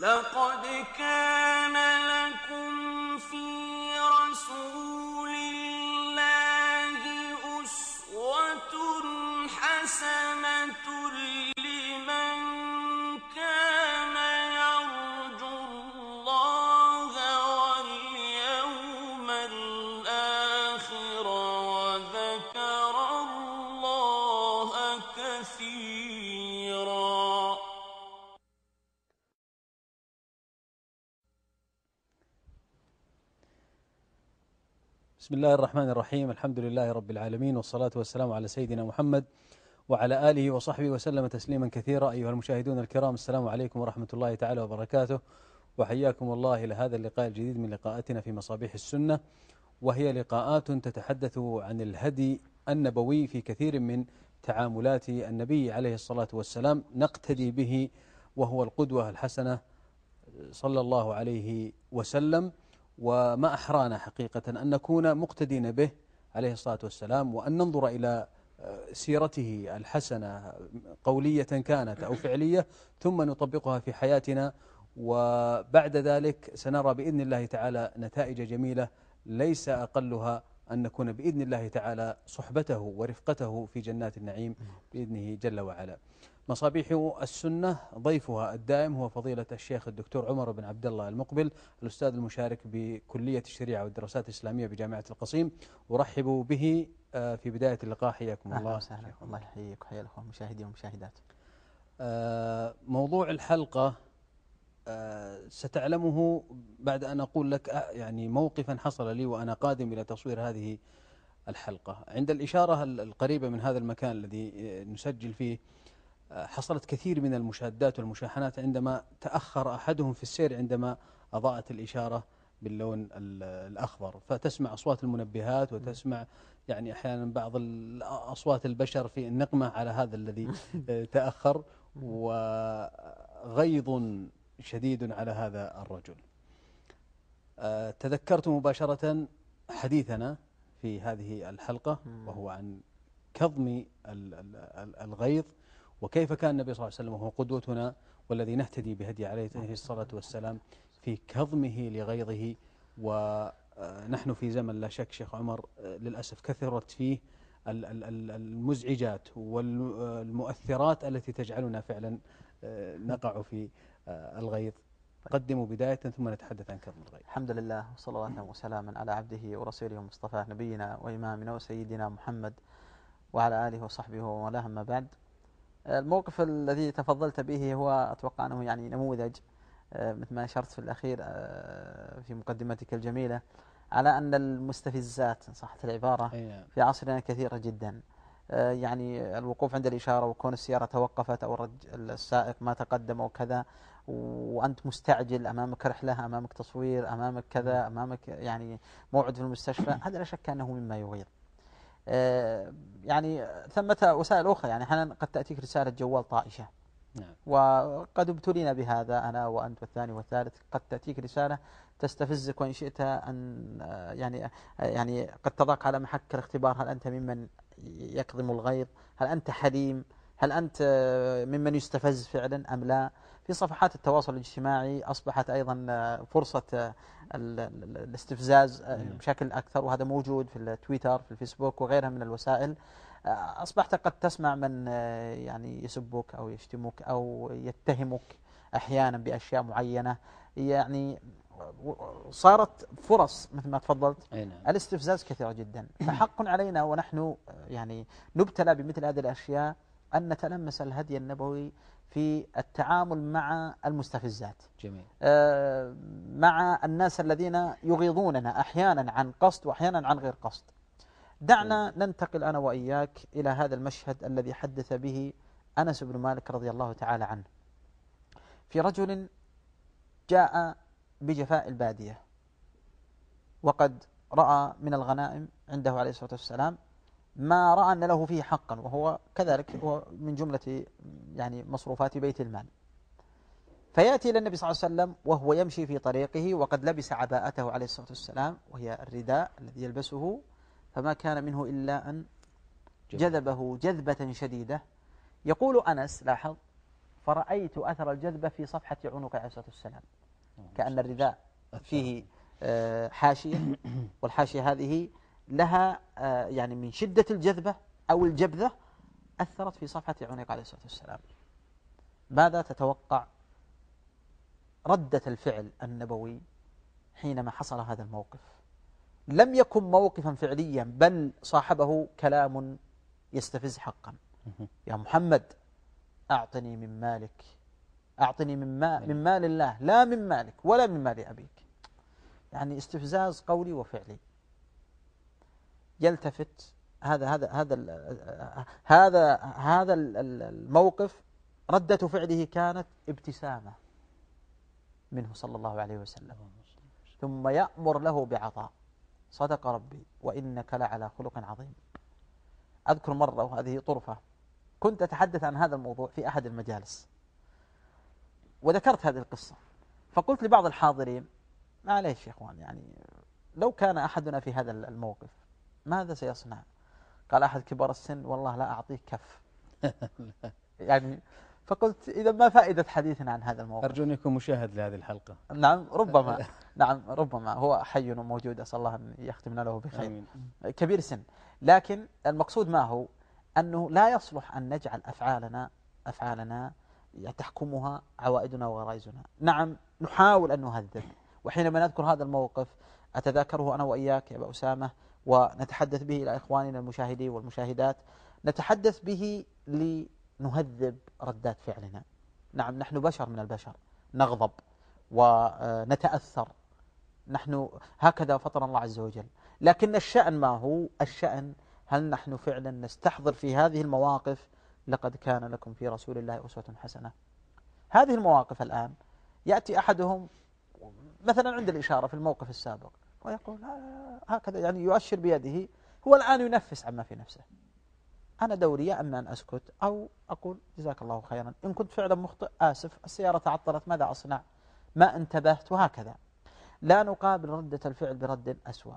لقد كان لكم في رسول بسم الله الرحمن الرحيم. الحمد لله رب العالمين والصلاة والسلام على سيدنا محمد وعلى آله وصحبه وسلم تسليما كثيرا. أيها المشاهدون الكرام السلام عليكم ورحمة الله تعالى وبركاته وحياكم الله إلى هذا اللقاء الجديد من لقاءاتنا في مصابيح السنة وهي لقاءات تتحدث عن الهدي النبوي في كثير من تعاملات النبي عليه الصلاة والسلام. نقتدي به وهو القدوة الحسنة صلى الله عليه وسلم. وما أحرانا حقيقة أن نكون مقتدين به عليه الصلاة والسلام وأن ننظر إلى آه، سيرته الحسنة قولية كانت أو فعلية ثم نطبقها في حياتنا وبعد ذلك سنرى بإذن الله تعالى نتائج جميلة ليس أقلها أن نكون بإذن الله تعالى صحبته ورفقته في جنات النعيم بإذنه جل وعلا. مصابيح السنة ضيفها الدائم هو فضيلة الشيخ الدكتور عمر بن عبد الله المقبل الأستاذ المشارك بكلية الشريعة والدراسات الإسلامية بجامعة القصيم أرحب به آه، في بداية اللقاء حياكم الله. أهلا وسهلا الله يحييك وحيا الأخوة المشاهدين والمشاهدات. آه، موضوع الحلقة آه، ستعلمه بعد أن أقول لك يعني موقفا حصل لي وأنا قادم إلى تصوير هذه الحلقة. عند الإشارة القريبة من هذا المكان الذي نسجل فيه حصلت كثير من المشادات والمشاحنات عندما تأخر أحدهم في السير عندما أضاءت الإشارة باللون الأخضر. فتسمع أصوات المنبهات وتسمع يعني أحيانا بعض أصوات البشر في النقمة على هذا الذي تأخر وغيظ شديد على هذا الرجل. آه، تذكرت مباشرة حديثنا في هذه الحلقة وهو عن كظم الغيظ. وكيف كان النبي صلى الله عليه وسلم وهو قدوتنا والذي نهتدي بهدي عليه الصلاة والسلام في كظمه لغيظه ونحن في زمن لا شك شيخ عمر للأسف كثرت فيه المزعجات والمؤثرات التي تجعلنا فعلا نقع في الغيظ. قدموا بداية ثم نتحدث عن كظم الغيظ. الحمد لله وصلاة وسلاما على عبده ورسوله ومصطفى نبينا وإمامنا وسيدنا محمد وعلى آله وصحبه ومن ما بعد الموقف الذي تفضلت به هو أتوقع أنه يعني نموذج آه، مثل ما أشرت في الأخير آه، في مقدمتك الجميلة على أن المستفزات إن صحت العبارة نعم. في عصرنا كثيرة جدا آه، يعني الوقوف عند الإشارة وكون السيارة توقفت أو السائق ما تقدم أو كذا وأنت مستعجل أمامك رحلة أمامك تصوير أمامك كذا نعم. أمامك يعني موعد في المستشفى هذا لا شك أنه مما يغيظ يعني ثمة وسائل أخرى. يعني أحيانا قد تأتيك رسالة جوال طائشة. نعم. وقد ابتلينا بهذا أنا وأنت والثاني والثالث. قد تأتيك رسالة تستفزك وإن شئت أن آه، يعني آه، يعني قد تضاق على محك الاختبار. هل أنت ممن يكظم الغيظ؟ هل أنت حليم؟ هل أنت ممن يستفز فعلا أم لا؟ في صفحات التواصل الاجتماعي أصبحت أيضا فرصة الاستفزاز. بشكل أكثر وهذا موجود في التويتر في الفيسبوك وغيرها من الوسائل. أصبحت قد تسمع من يعني يسبك أو يشتمك أو يتهمك أحيانا بأشياء معينة. يعني صارت فرص مثل ما تفضلت. نعم. الاستفزاز كثيرة جدا. فحق علينا ونحن يعني نبتلى بمثل هذه الأشياء. أن نتلمس الهدي النبوي في التعامل مع المستفزات جميل. آه مع الناس الذين يغيظوننا أحيانا عن قصد وأحيانا عن غير قصد دعنا جميل. ننتقل أنا وإياك إلى هذا المشهد الذي حدث به أنس بن مالك رضي الله تعالى عنه في رجل جاء بجفاء البادية وقد رأى من الغنائم عنده عليه الصلاة والسلام ما رأى أن له فيه حقا وهو كذلك هو من جملة يعني مصروفات بيت المال. فيأتي إلى النبي صلى الله عليه وسلم وهو يمشي في طريقه وقد لبس عباءته عليه الصلاة والسلام وهي الرداء الذي يلبسه فما كان منه إلا أن جذبه. جذبة شديدة. يقول أنس لاحظ فرأيت أثر الجذبة في صفحة عنق عليه الصلاة والسلام. كأن الرداء فيه آه، حاشية والحاشية هذه لها آه، يعني من شدة الجذبة أو الجبذة أثرت في صفحة عنق عليه الصلاة والسلام. ماذا تتوقع ردة الفعل النبوي حينما حصل هذا الموقف؟ لم يكن موقفا فعليا بل صاحبه كلام يستفز حقا. يا محمد أعطني من مالك. أعطني من, ما من مال الله لا من مالك ولا من مال أبيك. يعني استفزاز قولي وفعلي. يلتفت. هذا هذا هذا هذا هذا الموقف ردة فعله كانت ابتسامة منه صلى الله عليه وسلم. ثم يأمر له بعطاء. صدق ربي وإنك لعلى خلق عظيم. أذكر مرة وهذه طرفة كنت أتحدث عن هذا الموضوع في أحد المجالس. وذكرت هذه القصة. فقلت لبعض الحاضرين معليش يا إخوان يعني لو كان أحدنا في هذا الموقف ماذا سيصنع؟ قال أحد كبار السن والله لا أعطيك كف. يعني فقلت إذا ما فائدة حديثنا عن هذا الموضوع؟ أرجو أن يكون مشاهد لهذه الحلقة. نعم ربما. نعم ربما. هو حي وموجود أسأل الله أن يختمنا له بخير. آمين. كبير سن لكن المقصود ما هو؟ أنه لا يصلح أن نجعل أفعالنا أفعالنا تحكمها عوائدنا وغرائزنا. نعم نحاول أن نهذب. وحينما نذكر هذا الموقف أتذاكره أنا وإياك يا أبا أسامة ونتحدث به إلى إخواننا المشاهدين والمشاهدات. نتحدث به لنهذب ردات فعلنا. نعم نحن بشر من البشر. نغضب ونتأثر. نحن هكذا فطر الله عز وجل. لكن الشأن ما هو؟ الشأن هل نحن فعلا نستحضر في هذه المواقف؟ لقد كان لكم في رسول الله أسوة حسنة. هذه المواقف الآن يأتي أحدهم مثلا عند الإشارة في الموقف السابق. ويقول هكذا يعني يؤشر بيده. هو الآن ينفس عما في نفسه. أنا دوري يا أما أن أسكت أو أقول جزاك الله خيرا. إن كنت فعلا مخطئ آسف. السيارة تعطلت ماذا أصنع؟ ما انتبهت وهكذا. لا نقابل ردة الفعل برد أسوأ.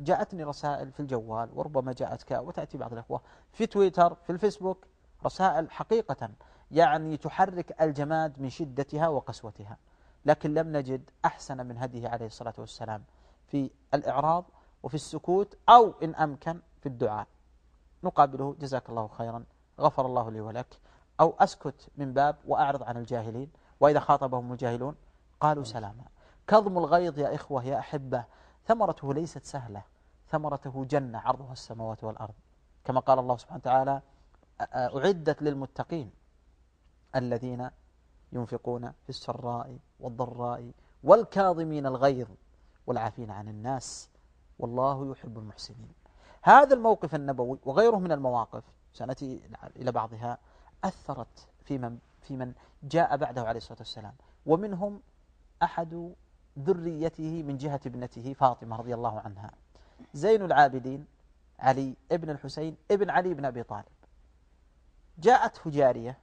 جاءتني رسائل في الجوال وربما جاءتك وتأتي بعض الأخوة في تويتر في الفيسبوك. رسائل حقيقة يعني تحرك الجماد من شدتها وقسوتها. لكن لم نجد أحسن من هديه عليه الصلاة والسلام. في الإعراض وفي السكوت أو إن أمكن في الدعاء. نقابله. جزاك الله خيرا. غفر الله لي ولك. أو أسكت من باب وأعرض عن الجاهلين. وإذا خاطبهم الجاهلون قالوا سلاما. كظم الغيظ يا إخوة يا أحبة. ثمرته ليست سهلة. ثمرته جنة. عرضها السماوات والأرض. كما قال الله سبحانه وتعالى أعدت للمتقين الذين ينفقون في السراء والضراء والكاظمين الغيظ. والعافين عن الناس. والله يحب المحسنين. هذا الموقف النبوي وغيره من المواقف سنأتي إلى بعضها أثرت في من, في من جاء بعده عليه الصلاة والسلام. ومنهم أحد ذريته من جهة ابنته فاطمة رضي الله عنها. زين العابدين علي ابن الحسين ابن علي بن أبي طالب. جاءته جارية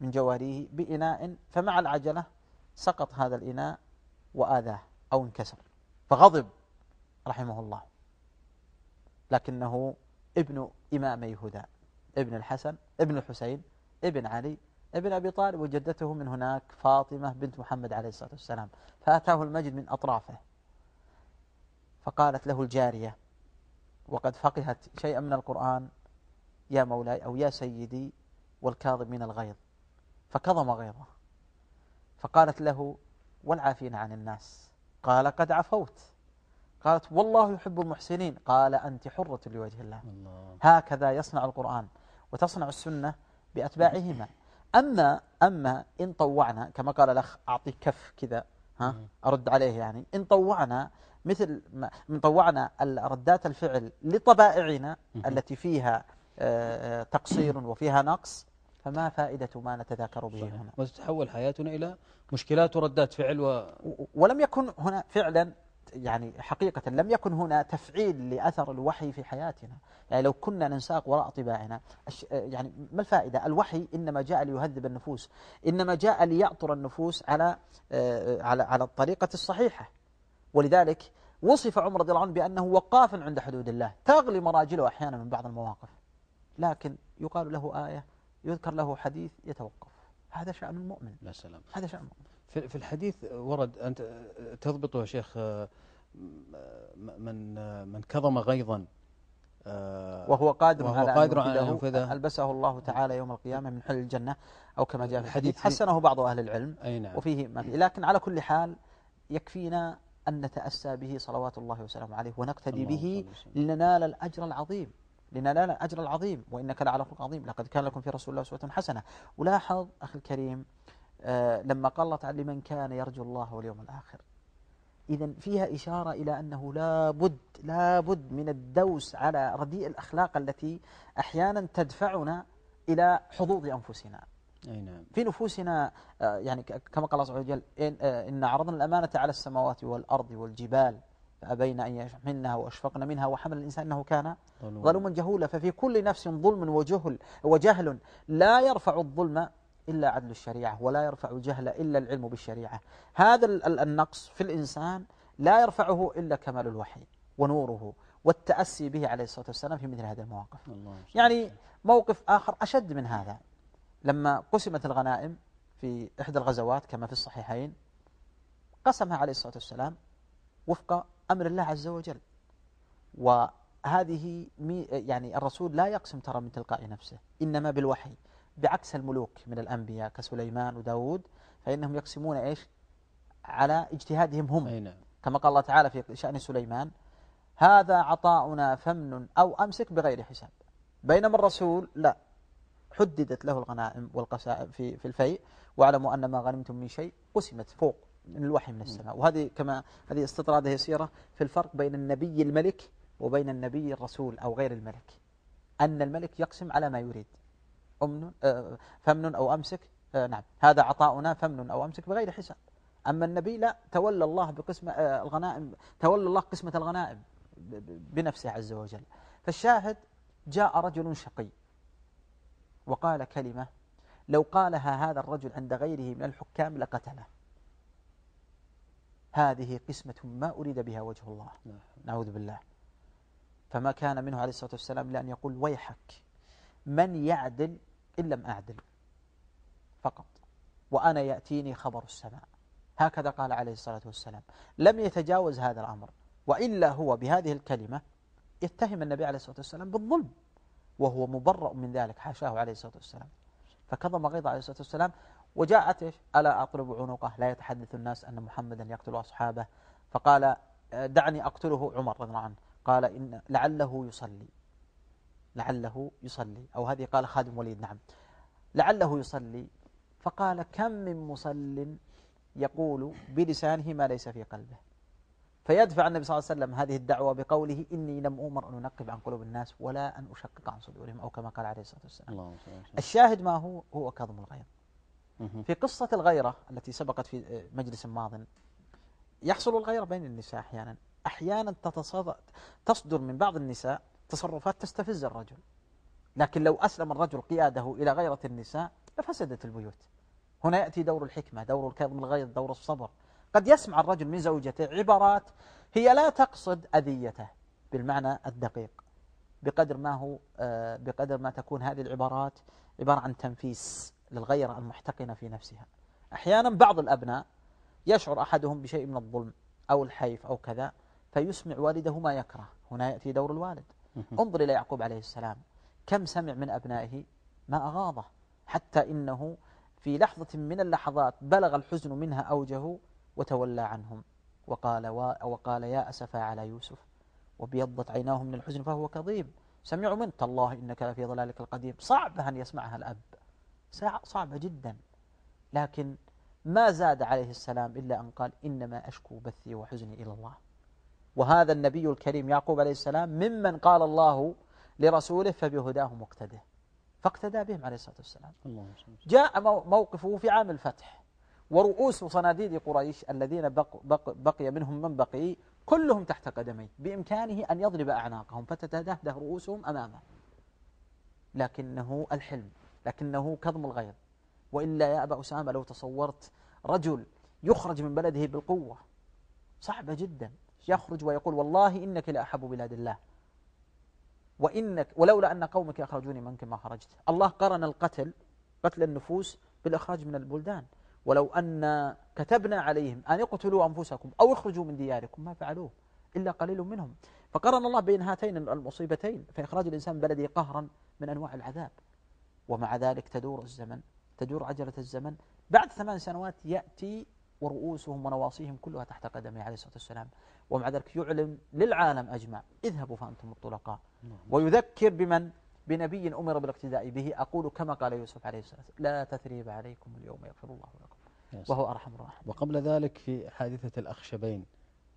من جواريه بإناء فمع العجلة سقط هذا الإناء وآذاه أو انكسر. فغضب رحمه الله. لكنه ابن إمامي هدى ابن الحسن ابن الحسين ابن علي ابن أبي طالب وجدته من هناك فاطمة بنت محمد عليه الصلاة والسلام. فأتاه المجد من أطرافه فقالت له الجارية وقد فقهت شيئا من القرآن يا مولاي أو يا سيدي والكاظم من الغيظ. فكظم غيظه فقالت له والعافين عن الناس. قال قد عفوت. قالت والله يحب المحسنين. قال أنت حرة لوجه الله, الله. هكذا يصنع القرآن وتصنع السنة بأتباعهما. أما أما إن طوعنا كما قال الأخ أعطيك كف كذا ها أرد عليه يعني. إن طوعنا مثل ما من طوعنا ردات الفعل لطبائعنا التي فيها آه، آه، تقصير وفيها نقص فما فائدة ما نتذاكر به صحيح. هنا. وتتحول حياتنا إلى مشكلات وردات فعل و... ولم يكن هنا فعلا يعني حقيقة لم يكن هنا تفعيل لأثر الوحي في حياتنا. يعني لو كنا ننساق وراء طباعنا يعني ما الفائدة؟ الوحي إنما جاء ليهذب النفوس. إنما جاء ليعطر النفوس على آه، على على الطريقة الصحيحة. ولذلك وصف عمر رضي الله عنه بأنه وقاف عند حدود الله تغلي مراجله أحيانا من بعض المواقف. لكن يقال له آية يذكر له حديث يتوقف. هذا شأن المؤمن. لا سلام. هذا شأن المؤمن. في الحديث ورد أنت تضبطه يا شيخ من من كظم غيظا وهو قادر وهو على قادر أن ينفذه. ألبسه الله تعالى يوم القيامة من حل الجنة أو كما جاء في الحديث. حسنه بعض أهل العلم أي نعم. وفيه ما فيه. لكن على كل حال يكفينا أن نتأسى به صلوات الله وسلامه عليه ونقتدي به لننال الأجر العظيم. لننال الأجر العظيم وإنك لعلى خلق عظيم. لقد كان لكم في رسول الله أسوة حسنة. ولاحظ أخي الكريم آه لما قال الله تعالى لمن كان يرجو الله واليوم الآخر. إذا فيها إشارة إلى أنه لا بد لا بد من الدوس على رديء الأخلاق التي أحيانا تدفعنا إلى حظوظ أنفسنا. أي نعم. في نفوسنا آه، يعني كما قال الله عز وجل إن, آه، إن عرضنا الأمانة على السماوات والأرض والجبال. فأبين أن يحملنها وأشفقن منها وحمل الإنسان أنه كان ظلوما. جهولا. ففي كل نفس ظلم وجهل وجهل لا يرفع الظلم إلا عدل الشريعة ولا يرفع الجهل إلا العلم بالشريعة. هذا النقص في الإنسان لا يرفعه إلا كمال الوحي ونوره والتأسي به عليه الصلاة والسلام في مثل هذه المواقف. يعني موقف آخر أشد من هذا. لما قسمت الغنائم في إحدى الغزوات كما في الصحيحين قسمها عليه الصلاة والسلام وفق أمر الله عز وجل. وهذه يعني الرسول لا يقسم ترى من تلقاء نفسه إنما بالوحي. بعكس الملوك من الأنبياء كسليمان وداود فإنهم يقسمون إيش؟ على اجتهادهم هم. نعم. كما قال الله تعالى في شأن سليمان هذا عطاؤنا فمن أو أمسك بغير حساب. بينما الرسول لا. حددت له الغنائم والقسائم في في الفيء واعلموا أن ما غنمتم من شيء قسمت فوق الوحي من السماء. وهذه كما هذه استطرادة يسيرة في الفرق بين النبي الملك وبين النبي الرسول أو غير الملك. أن الملك يقسم على ما يريد. أمن آه، فمن أو أمسك آه، نعم. هذا عطاؤنا فمن أو أمسك بغير حساب. أما النبي لا تولى الله بقسمة آه، الغنائم تولى الله قسمة الغنائم بنفسه عز وجل. فالشاهد جاء رجل شقي وقال كلمة لو قالها هذا الرجل عند غيره من الحكام لقتله. هذه قسمة ما أريد بها وجه الله. نعم. نعوذ بالله. فما كان منه عليه الصلاة والسلام لأن يقول ويحك من يعدل إن لم أعدل؟ فقط. وأنا يأتيني خبر السماء. هكذا قال عليه الصلاة والسلام. لم يتجاوز هذا الأمر. وإلا هو بهذه الكلمة يتهم النبي عليه الصلاة والسلام بالظلم وهو مبرأ من ذلك حاشاه عليه الصلاة والسلام. فكظم غيظ عليه الصلاة والسلام وجاءت إيش؟ ألا أطلب عنقه؟ لا يتحدث الناس أن محمدا يقتل أصحابه. فقال دعني أقتله عمر رضي الله عنه. قال إن لعله يصلي. لعله يصلي. أو هذه قال خادم وليد. نعم. لعله يصلي. فقال كم من مصل يقول بلسانه ما ليس في قلبه. فيدفع النبي صلى الله عليه وسلم هذه الدعوة بقوله إني لم أمر أن أنقب عن قلوب الناس ولا أن أشقق عن صدورهم أو كما قال عليه الصلاة والسلام. الله الشاهد ما هو؟ هو كظم الغيظ. في قصة الغيرة التي سبقت في مجلس ماض يحصل الغيرة بين النساء أحيانا. أحيانا تصدر من بعض النساء تصرفات تستفز الرجل. لكن لو أسلم الرجل قياده إلى غيرة النساء لفسدت البيوت. هنا يأتي دور الحكمة دور الكظم الغيظ دور الصبر. قد يسمع الرجل من زوجته عبارات هي لا تقصد أذيته بالمعنى الدقيق. بقدر ما هو آه، بقدر ما تكون هذه العبارات عبارة عن تنفيس. للغيرة المحتقنة في نفسها. أحيانا بعض الأبناء يشعر أحدهم بشيء من الظلم أو الحيف أو كذا فيسمع والده ما يكره. هنا يأتي دور الوالد. انظر إلى يعقوب عليه السلام. كم سمع من أبنائه ما أغاضه. حتى إنه في لحظة من اللحظات بلغ الحزن منها أوجه وتولى عنهم. وقال وقال يا أسفا على يوسف. وبيضت عيناه من الحزن فهو كظيم. سمعوا منه تالله إنك لفي ضلالك القديم. صعب أن يسمعها الأب. صعبة جدا. لكن ما زاد عليه السلام إلا أن قال إنما أشكو بثي وحزني إلى الله. وهذا النبي الكريم يعقوب عليه السلام ممن قال الله لرسوله فبهداه مقتده. فاقتدى بهم عليه الصلاة والسلام. جاء موقفه في عام الفتح. ورؤوس صناديد قريش الذين بق بق بقي منهم من بقي كلهم تحت قدميه بإمكانه أن يضرب أعناقهم فتتدهده رؤوسهم أمامه. لكنه الحلم. لكنه كظم الغيظ وإلا يا أبا أسامة لو تصورت رجل يخرج من بلده بالقوة صعبة جدا. يخرج ويقول والله إنك لأحب بلاد الله. وإنك ولولا أن قومك أخرجوني منك ما خرجت. الله قرن القتل قتل النفوس بالإخراج من البلدان. ولو أن كتبنا عليهم أن يقتلوا أنفسكم أو يخرجوا من دياركم ما فعلوه إلا قليل منهم. فقرن الله بين هاتين المصيبتين فإخراج الإنسان من بلده قهرا من أنواع العذاب. ومع ذلك تدور الزمن تدور عجلة الزمن. بعد ثمان سنوات يأتي ورؤوسهم ونواصيهم كلها تحت قدمه عليه الصلاة والسلام. ومع ذلك يعلم للعالم أجمع اذهبوا فأنتم الطلقاء. نعم. ويذكر بمن؟ بنبي أمر بالاقتداء به أقول كما قال يوسف عليه السلام لا تثريب عليكم اليوم يغفر الله لكم. وهو أرحم الراحمين. وقبل ذلك في حادثة الأخشبين.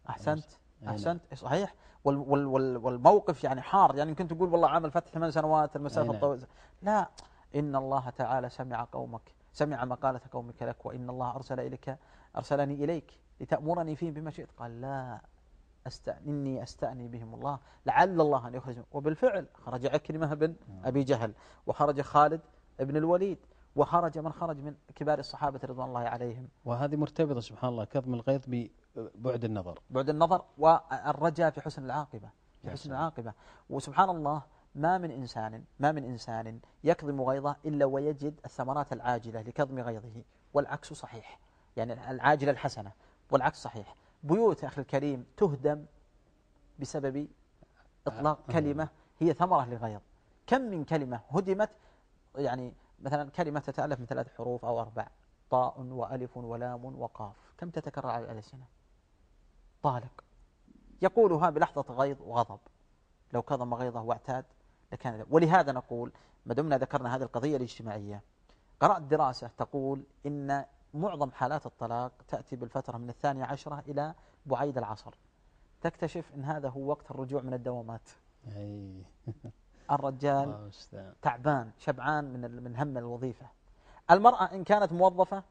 أحسنت نعم. أحسنت صحيح. وال وال وال والموقف يعني حار يعني يمكن تقول والله عام الفتح ثمان سنوات المسافة الطويلة. لا إن الله تعالى سمع قومك سمع مقالة قومك لك وإن الله أرسل إليك أرسلني إليك لتأمرني فيهم بما شئت. قال لا أستأن إني أستأني بهم الله لعل الله أن يخرجهم. وبالفعل خرج عكرمة بن. أبي جهل وخرج خالد بن الوليد وخرج من خرج من كبار الصحابة رضوان الله عليهم. وهذه مرتبطة سبحان الله كظم الغيظ ببعد النظر. بعد النظر والرجاء في حسن العاقبة في حسن العاقبة. وسبحان الله ما من إنسان ما من إنسان يكظم غيظه إلا ويجد الثمرات العاجلة لكظم غيظه والعكس صحيح. يعني العاجلة الحسنة والعكس صحيح. بيوت أخي الكريم تهدم بسبب إطلاق آه. كلمة هي ثمرة لغيظ كم من كلمة هدمت؟ يعني مثلا كلمة تتألف من ثلاث حروف أو أربع طاء وألف ولام وقاف. كم تتكرر على الألسنة؟ طالق. يقولها بلحظة غيظ وغضب. لو كظم غيظه واعتاد لكان ولهذا نقول ما دمنا ذكرنا هذه القضية الاجتماعية. قرأت دراسة تقول إن معظم حالات الطلاق تأتي بالفترة من الثانية عشرة إلى بعيد العصر. تكتشف أن هذا هو وقت الرجوع من الدوامات. أي. الرجال تعبان شبعان من من هم الوظيفة. المرأة إن كانت موظفة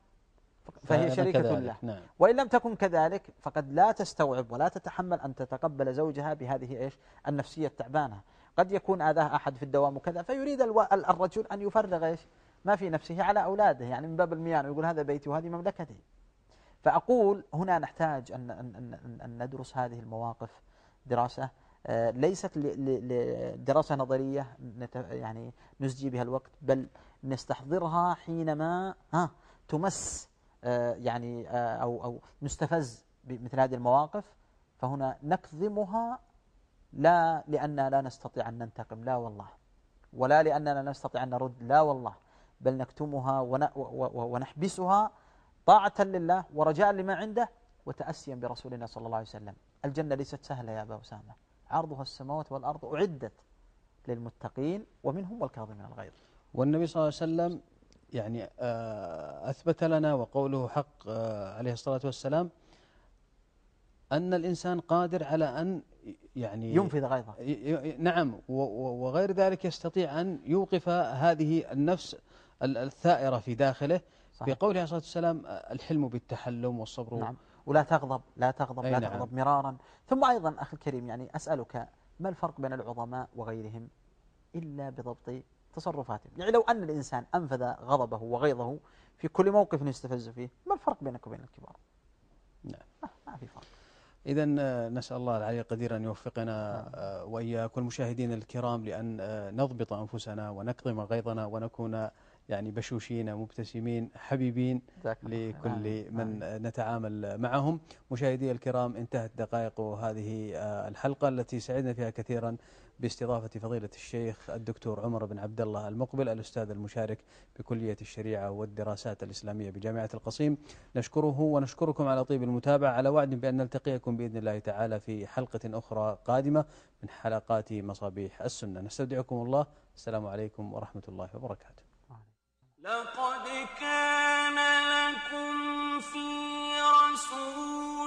فهي شريكة له. نعم. وإن لم تكن كذلك فقد لا تستوعب ولا تتحمل أن تتقبل زوجها بهذه إيش؟ النفسية التعبانة. قد يكون آذاه أحد في الدوام وكذا فيريد الرجل أن يفرغ إيش؟ ما في نفسه على أولاده يعني من باب الميان ويقول هذا بيتي وهذه مملكتي. فأقول هنا نحتاج أن, أن, أن, أن ندرس هذه المواقف دراسة آه، ليست لدراسة نظرية يعني نزجي بها الوقت بل نستحضرها حينما ها تمس آه، يعني آه، أو أو نستفز بمثل هذه المواقف. فهنا نكظمها لا لأننا لا نستطيع أن ننتقم لا والله. ولا لأننا لا نستطيع أن نرد لا والله. بل نكتمها ونحبسها طاعة لله ورجاء لما عنده وتأسيا برسولنا صلى الله عليه وسلم. الجنة ليست سهلة يا أبا أسامة. عرضها السماوات والأرض أعدت للمتقين ومنهم والكاظمين الغيظ. والنبي صلى الله عليه وسلم يعني آه، أثبت لنا وقوله حق آه، عليه الصلاة والسلام أن الإنسان قادر على أن يعني ينفذ غيظه. نعم وغير ذلك يستطيع أن يوقف هذه النفس الثائرة في داخله. صحيح. في قوله عليه الصلاة والسلام الحلم بالتحلم والصبر. نعم. ولا تغضب لا تغضب لا نعم. تغضب مرارا. ثم أيضا أخي الكريم يعني أسألك ما الفرق بين العظماء وغيرهم؟ إلا بضبط تصرفاتهم. يعني لو أن الإنسان أنفذ غضبه وغيظه في كل موقف يستفز فيه ما الفرق بينك وبين الكبار؟ نعم. فرق إذا آه، نسأل الله العلي القدير أن يوفقنا. آه، وإياكم المشاهدين الكرام لأن آه، نضبط أنفسنا ونكظم غيظنا ونكون يعني بشوشين مبتسمين حبيبين لكل من نتعامل معهم. مشاهدي الكرام انتهت دقائق هذه الحلقة التي سعدنا فيها كثيرا باستضافة فضيلة الشيخ الدكتور عمر بن عبد الله المقبل الأستاذ المشارك بكلية الشريعة والدراسات الإسلامية بجامعة القصيم. نشكره ونشكركم على طيب المتابعة. على وعد بأن نلتقيكم بإذن الله تعالى في حلقة أخرى قادمة من حلقات مصابيح السنة. نستودعكم الله. السلام عليكم ورحمة الله وبركاته. لقد كان لكم في رسول